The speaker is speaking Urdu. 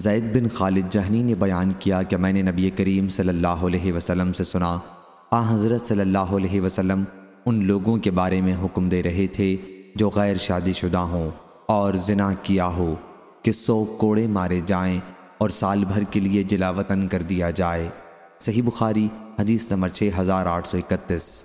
زید بن خالد جہنی نے بیان کیا کہ میں نے نبی کریم صلی اللہ علیہ وسلم سے سنا، آ حضرت صلی اللہ علیہ وسلم ان لوگوں کے بارے میں حکم دے رہے تھے جو غیر شادی شدہ ہوں اور زنا کیا ہو کہ سو کوڑے مارے جائیں اور سال بھر کے لیے جلاوطن کر دیا جائے۔ صحیح بخاری، حدیث نمبر 6831